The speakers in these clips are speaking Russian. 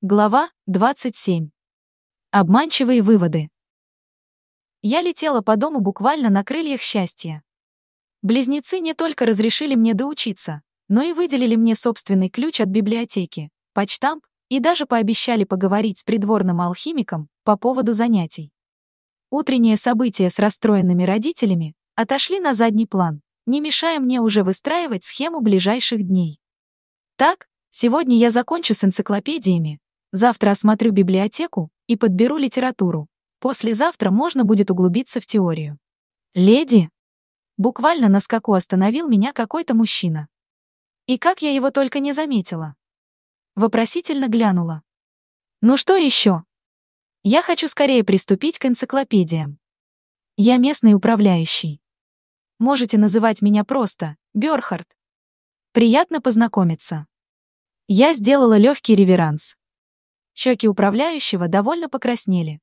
Глава 27. Обманчивые выводы. Я летела по дому буквально на крыльях счастья. Близнецы не только разрешили мне доучиться, но и выделили мне собственный ключ от библиотеки, почтамп и даже пообещали поговорить с придворным алхимиком по поводу занятий. Утренние события с расстроенными родителями отошли на задний план, не мешая мне уже выстраивать схему ближайших дней. Так, сегодня я закончу с энциклопедиями, Завтра осмотрю библиотеку и подберу литературу. Послезавтра можно будет углубиться в теорию. Леди? Буквально на скаку остановил меня какой-то мужчина. И как я его только не заметила. Вопросительно глянула. Ну что еще? Я хочу скорее приступить к энциклопедиям. Я местный управляющий. Можете называть меня просто Бёрхард. Приятно познакомиться. Я сделала легкий реверанс. Щеки управляющего довольно покраснели.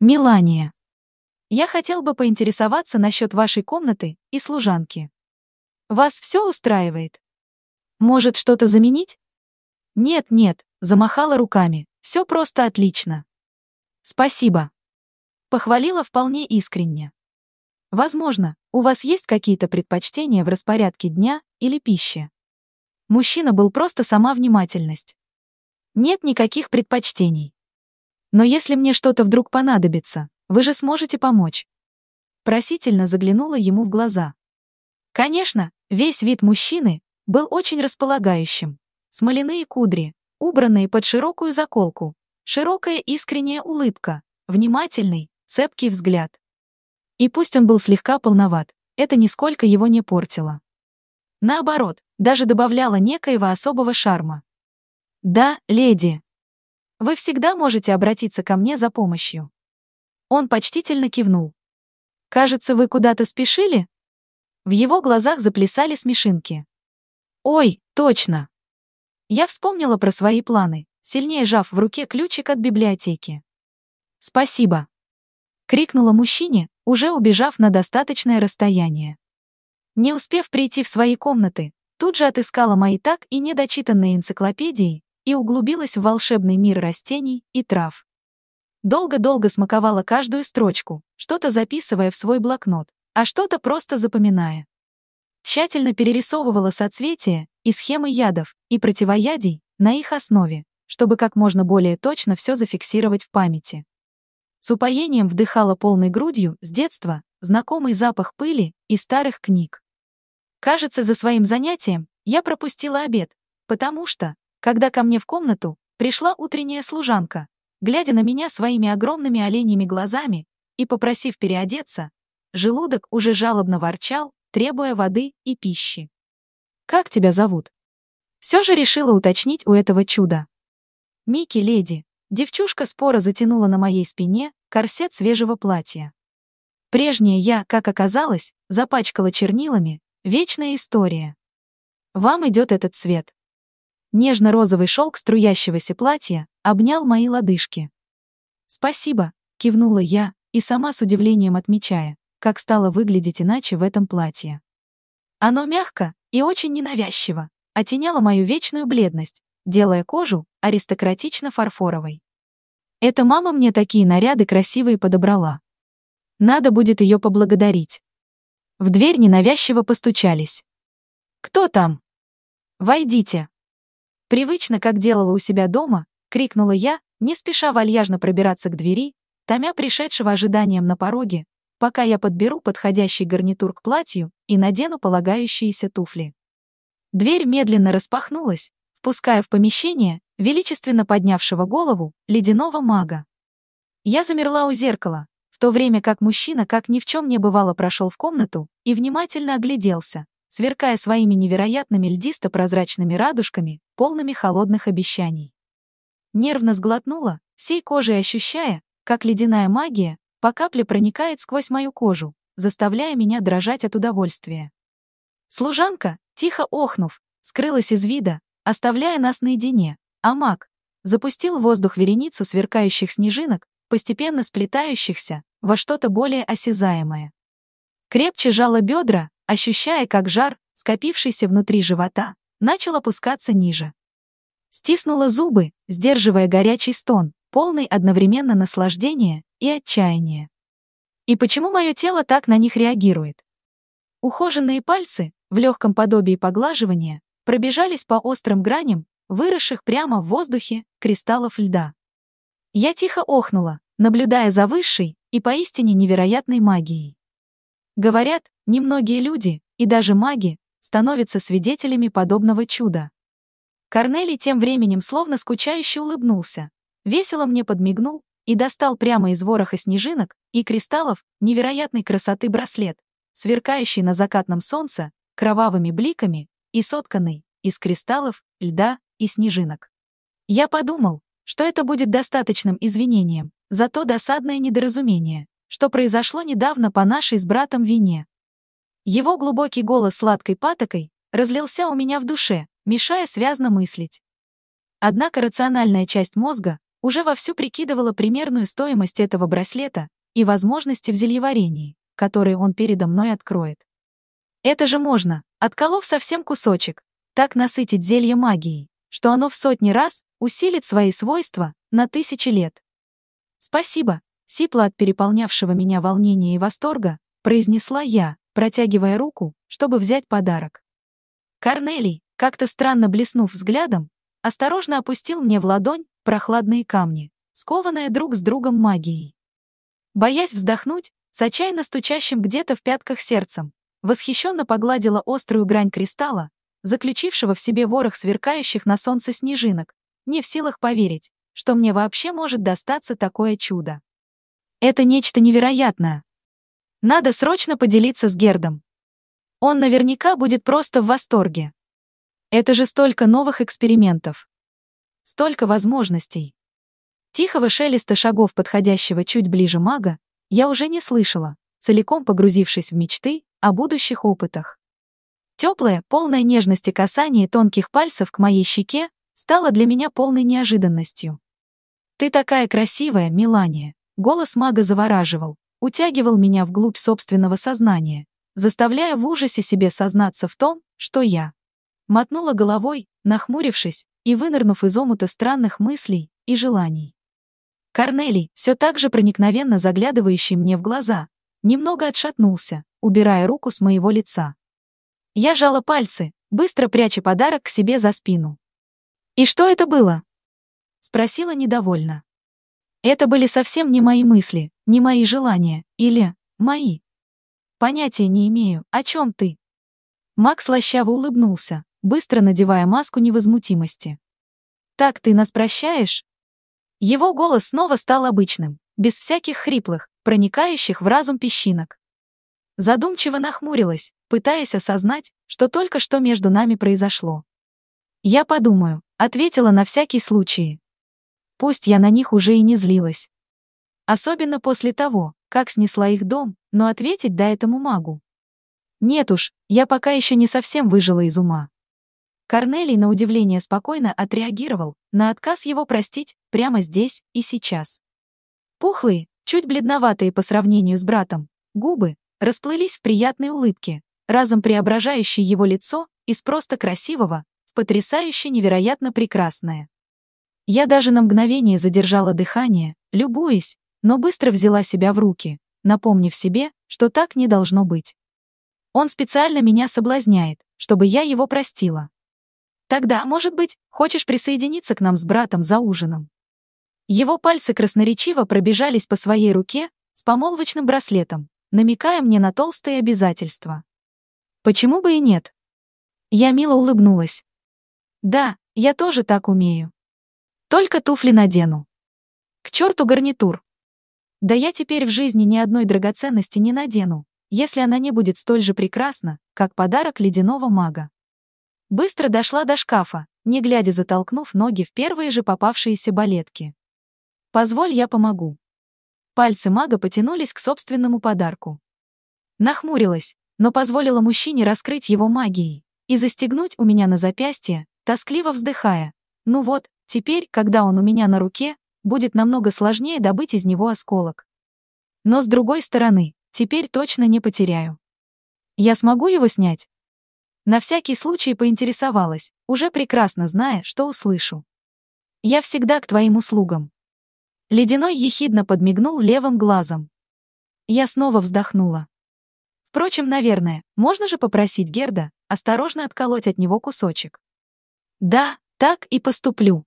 Милания. Я хотел бы поинтересоваться насчет вашей комнаты и служанки. Вас все устраивает? Может, что-то заменить? Нет, нет, замахала руками. Все просто отлично. Спасибо. Похвалила вполне искренне. Возможно, у вас есть какие-то предпочтения в распорядке дня или пище. Мужчина был просто сама внимательность. Нет никаких предпочтений. Но если мне что-то вдруг понадобится, вы же сможете помочь. Просительно заглянула ему в глаза. Конечно, весь вид мужчины был очень располагающим. Смоляные кудри, убранные под широкую заколку, широкая искренняя улыбка, внимательный, цепкий взгляд. И пусть он был слегка полноват, это нисколько его не портило. Наоборот, даже добавляло некоего особого шарма. «Да, леди. Вы всегда можете обратиться ко мне за помощью». Он почтительно кивнул. «Кажется, вы куда-то спешили?» В его глазах заплясали смешинки. «Ой, точно!» Я вспомнила про свои планы, сильнее сжав в руке ключик от библиотеки. «Спасибо!» — крикнула мужчине, уже убежав на достаточное расстояние. Не успев прийти в свои комнаты, тут же отыскала мои так и недочитанные энциклопедии и углубилась в волшебный мир растений и трав. Долго-долго смаковала каждую строчку, что-то записывая в свой блокнот, а что-то просто запоминая. Тщательно перерисовывала соцветия и схемы ядов и противоядий на их основе, чтобы как можно более точно все зафиксировать в памяти. С упоением вдыхала полной грудью с детства знакомый запах пыли и старых книг. Кажется, за своим занятием я пропустила обед, потому что, когда ко мне в комнату пришла утренняя служанка, глядя на меня своими огромными оленьими глазами и попросив переодеться, желудок уже жалобно ворчал, требуя воды и пищи. «Как тебя зовут?» Все же решила уточнить у этого чуда. «Микки, леди». Девчушка споро затянула на моей спине корсет свежего платья. Прежняя я, как оказалось, запачкала чернилами, вечная история. Вам идет этот цвет. Нежно-розовый шелк струящегося платья обнял мои лодыжки. «Спасибо», — кивнула я, и сама с удивлением отмечая, как стало выглядеть иначе в этом платье. Оно мягко и очень ненавязчиво, оттеняло мою вечную бледность, делая кожу аристократично фарфоровой. Это мама мне такие наряды красивые подобрала. Надо будет ее поблагодарить. В дверь ненавязчиво постучались. «Кто там?» «Войдите», Привычно, как делала у себя дома, крикнула я, не спеша вальяжно пробираться к двери, томя пришедшего ожиданием на пороге, пока я подберу подходящий гарнитур к платью и надену полагающиеся туфли. Дверь медленно распахнулась, впуская в помещение величественно поднявшего голову ледяного мага. Я замерла у зеркала, в то время как мужчина как ни в чем не бывало прошел в комнату и внимательно огляделся, сверкая своими невероятными льдисто-прозрачными радужками, полными холодных обещаний. Нервно сглотнула, всей кожей ощущая, как ледяная магия по капле проникает сквозь мою кожу, заставляя меня дрожать от удовольствия. Служанка, тихо охнув, скрылась из вида, оставляя нас наедине, а маг запустил в воздух вереницу сверкающих снежинок, постепенно сплетающихся во что-то более осязаемое. Крепче жало бедра, ощущая, как жар, скопившийся внутри живота, начал опускаться ниже. Стиснула зубы, сдерживая горячий стон, полный одновременно наслаждения и отчаяния. И почему мое тело так на них реагирует? Ухоженные пальцы, в легком подобии поглаживания, пробежались по острым граням, выросших прямо в воздухе, кристаллов льда. Я тихо охнула, наблюдая за высшей и поистине невероятной магией. Говорят, немногие люди, и даже маги, становятся свидетелями подобного чуда. Корнелий тем временем словно скучающе улыбнулся, весело мне подмигнул и достал прямо из вороха снежинок и кристаллов невероятной красоты браслет, сверкающий на закатном солнце кровавыми бликами и сотканный из кристаллов, льда и снежинок. Я подумал, что это будет достаточным извинением за то досадное недоразумение, что произошло недавно по нашей с братом вине. Его глубокий голос сладкой патокой разлился у меня в душе, мешая связно мыслить. Однако рациональная часть мозга уже вовсю прикидывала примерную стоимость этого браслета и возможности в зельеварении, которые он передо мной откроет. Это же можно, отколов совсем кусочек, так насытить зелье магией, что оно в сотни раз усилит свои свойства на тысячи лет. «Спасибо», — сипло от переполнявшего меня волнения и восторга, произнесла я, протягивая руку, чтобы взять подарок. Корнелий, как-то странно блеснув взглядом, осторожно опустил мне в ладонь прохладные камни, скованные друг с другом магией. Боясь вздохнуть, с отчаянно стучащим где-то в пятках сердцем, восхищенно погладила острую грань кристалла, заключившего в себе ворох сверкающих на солнце снежинок, не в силах поверить, что мне вообще может достаться такое чудо. Это нечто невероятное. Надо срочно поделиться с Гердом. Он наверняка будет просто в восторге. Это же столько новых экспериментов. Столько возможностей. Тихого шелеста шагов подходящего чуть ближе мага я уже не слышала, целиком погрузившись в мечты о будущих опытах. Теплое, полное нежности касание тонких пальцев к моей щеке стало для меня полной неожиданностью. «Ты такая красивая, Милания!» Голос мага завораживал, утягивал меня вглубь собственного сознания, заставляя в ужасе себе сознаться в том, что я. Мотнула головой, нахмурившись и вынырнув из омута странных мыслей и желаний. Корнелий, все так же проникновенно заглядывающий мне в глаза, немного отшатнулся, убирая руку с моего лица. Я жала пальцы, быстро пряча подарок к себе за спину. «И что это было?» — спросила недовольно. Это были совсем не мои мысли, не мои желания, или мои. Понятия не имею, о чем ты. Макс лощаво улыбнулся, быстро надевая маску невозмутимости. «Так ты нас прощаешь?» Его голос снова стал обычным, без всяких хриплых, проникающих в разум песчинок. Задумчиво нахмурилась, пытаясь осознать, что только что между нами произошло. «Я подумаю», — ответила на всякий случай. Пусть я на них уже и не злилась. Особенно после того, как снесла их дом, но ответить да этому магу. Нет уж, я пока еще не совсем выжила из ума. Корнелий на удивление спокойно отреагировал на отказ его простить прямо здесь и сейчас. Пухлые, чуть бледноватые по сравнению с братом, губы расплылись в приятной улыбке, разом преображающей его лицо из просто красивого в потрясающе невероятно прекрасное. Я даже на мгновение задержала дыхание, любуясь, но быстро взяла себя в руки, напомнив себе, что так не должно быть. Он специально меня соблазняет, чтобы я его простила. Тогда, может быть, хочешь присоединиться к нам с братом за ужином?» Его пальцы красноречиво пробежались по своей руке с помолвочным браслетом, намекая мне на толстые обязательства. Почему бы и нет? Я мило улыбнулась. Да, я тоже так умею. Только туфли надену. К черту гарнитур. Да я теперь в жизни ни одной драгоценности не надену, если она не будет столь же прекрасна, как подарок ледяного мага. Быстро дошла до шкафа, не глядя затолкнув ноги в первые же попавшиеся балетки. «Позволь, я помогу». Пальцы мага потянулись к собственному подарку. Нахмурилась, но позволила мужчине раскрыть его магией и застегнуть у меня на запястье, тоскливо вздыхая. Ну вот, теперь, когда он у меня на руке, будет намного сложнее добыть из него осколок. Но с другой стороны, теперь точно не потеряю. Я смогу его снять? На всякий случай поинтересовалась, уже прекрасно зная, что услышу. «Я всегда к твоим услугам». Ледяной ехидно подмигнул левым глазом. Я снова вздохнула. Впрочем, наверное, можно же попросить Герда осторожно отколоть от него кусочек. Да, так и поступлю.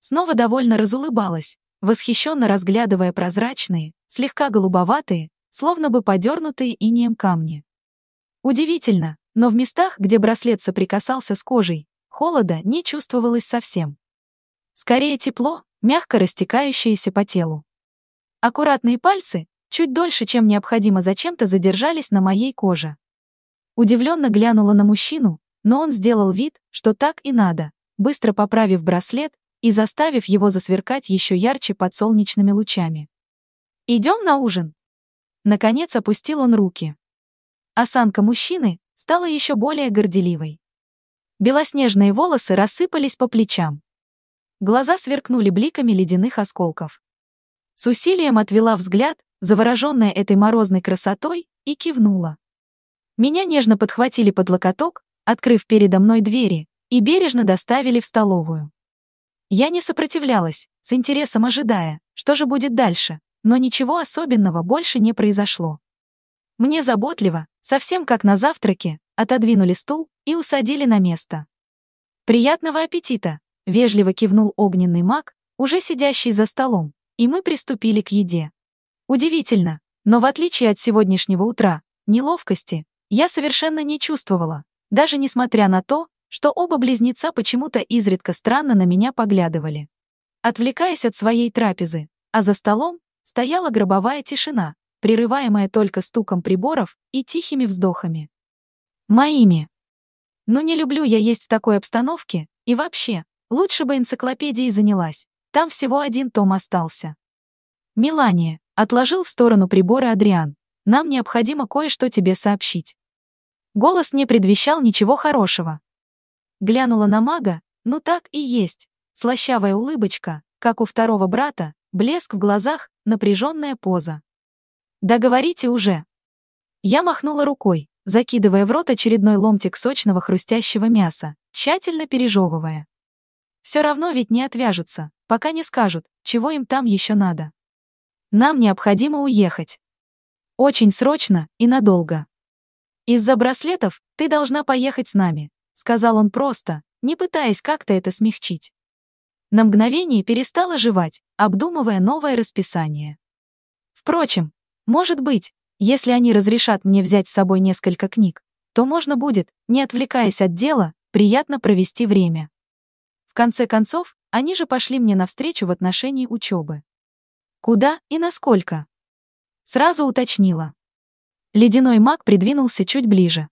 Снова довольно разулыбалась, восхищенно разглядывая прозрачные, слегка голубоватые, словно бы подернутые инеем камни. Удивительно, но в местах, где браслет соприкасался с кожей, холода не чувствовалось совсем. Скорее тепло, мягко растекающееся по телу. Аккуратные пальцы, чуть дольше, чем необходимо зачем-то задержались на моей коже. Удивленно глянула на мужчину, но он сделал вид, что так и надо, быстро поправив браслет и заставив его засверкать еще ярче под солнечными лучами. «Идем на ужин?» Наконец опустил он руки. Осанка мужчины стала еще более горделивой. Белоснежные волосы рассыпались по плечам. Глаза сверкнули бликами ледяных осколков. С усилием отвела взгляд, завороженная этой морозной красотой, и кивнула. Меня нежно подхватили под локоток, открыв передо мной двери, и бережно доставили в столовую. Я не сопротивлялась, с интересом ожидая, что же будет дальше, но ничего особенного больше не произошло. Мне заботливо, совсем как на завтраке, отодвинули стул и усадили на место. «Приятного аппетита!» — вежливо кивнул огненный маг, уже сидящий за столом, и мы приступили к еде. Удивительно, но в отличие от сегодняшнего утра, неловкости, я совершенно не чувствовала, даже несмотря на то, что оба близнеца почему-то изредка странно на меня поглядывали. Отвлекаясь от своей трапезы, а за столом стояла гробовая тишина, прерываемая только стуком приборов и тихими вздохами. Моими. Но не люблю я есть в такой обстановке, и вообще, лучше бы энциклопедией занялась, там всего один том остался. Мелания, отложил в сторону приборы Адриан, нам необходимо кое-что тебе сообщить. Голос не предвещал ничего хорошего. Глянула на мага, ну так и есть, слащавая улыбочка, как у второго брата, блеск в глазах, напряженная поза. «Да говорите уже!» Я махнула рукой, закидывая в рот очередной ломтик сочного хрустящего мяса, тщательно пережевывая. Все равно ведь не отвяжутся, пока не скажут, чего им там еще надо. Нам необходимо уехать. Очень срочно и надолго. Из-за браслетов ты должна поехать с нами, сказал он просто, не пытаясь как-то это смягчить. На мгновение перестала жевать, обдумывая новое расписание. Впрочем, может быть, если они разрешат мне взять с собой несколько книг, то можно будет, не отвлекаясь от дела, приятно провести время. В конце концов, они же пошли мне навстречу в отношении учебы. Куда и насколько? Сразу уточнила. Ледяной маг придвинулся чуть ближе.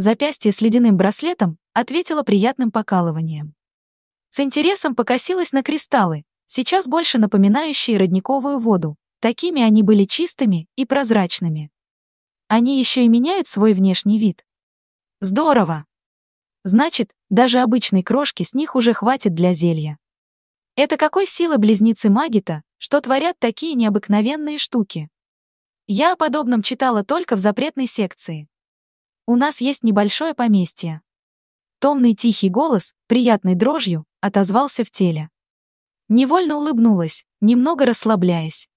Запястье с ледяным браслетом ответило приятным покалыванием. С интересом покосилась на кристаллы, сейчас больше напоминающие родниковую воду. Такими они были чистыми и прозрачными. Они еще и меняют свой внешний вид. Здорово! Значит, даже обычной крошки с них уже хватит для зелья. Это какой силы близнецы Магита, что творят такие необыкновенные штуки? Я о подобном читала только в запретной секции. У нас есть небольшое поместье. Томный тихий голос, приятной дрожью, отозвался в теле. Невольно улыбнулась, немного расслабляясь.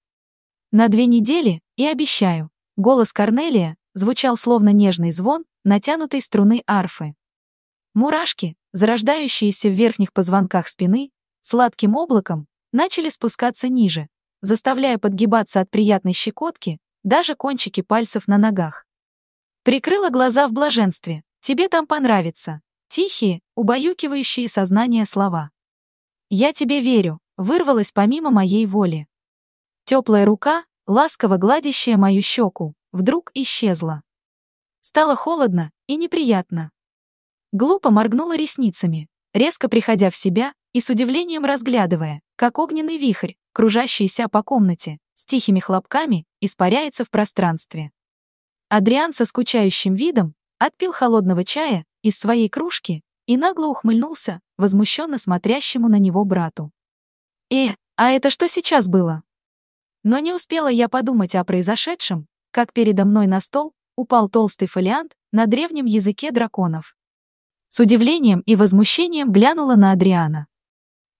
На две недели, и обещаю, голос Корнелия звучал словно нежный звон натянутой струны арфы. Мурашки, зарождающиеся в верхних позвонках спины, сладким облаком, начали спускаться ниже, заставляя подгибаться от приятной щекотки даже кончики пальцев на ногах. Прикрыла глаза в блаженстве. «Тебе там понравится». Тихие, убаюкивающие сознание слова. «Я тебе верю», вырвалась помимо моей воли. Теплая рука, ласково гладящая мою щеку, вдруг исчезла. Стало холодно и неприятно. Глупо моргнула ресницами, резко приходя в себя и с удивлением разглядывая, как огненный вихрь, кружащийся по комнате, с тихими хлопками, испаряется в пространстве. Адриан со скучающим видом отпил холодного чая из своей кружки и нагло ухмыльнулся, возмущенно смотрящему на него брату. «Э, а это что сейчас было?» Но не успела я подумать о произошедшем, как передо мной на стол упал толстый фолиант, на древнем языке драконов. С удивлением и возмущением глянула на Адриана.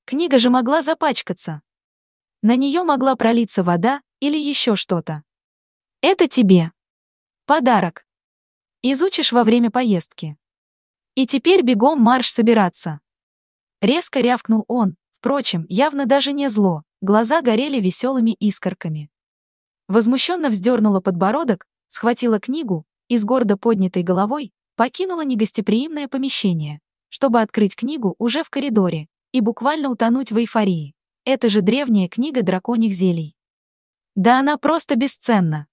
Книга же могла запачкаться. На нее могла пролиться вода или еще что-то. Это тебе. Подарок. Изучишь во время поездки. И теперь бегом марш собираться. Резко рявкнул он, впрочем, явно даже не зло, глаза горели веселыми искорками. Возмущенно вздернула подбородок, схватила книгу и с гордо поднятой головой покинула негостеприимное помещение, чтобы открыть книгу уже в коридоре и буквально утонуть в эйфории. Это же древняя книга драконьих зелий. Да она просто бесценна.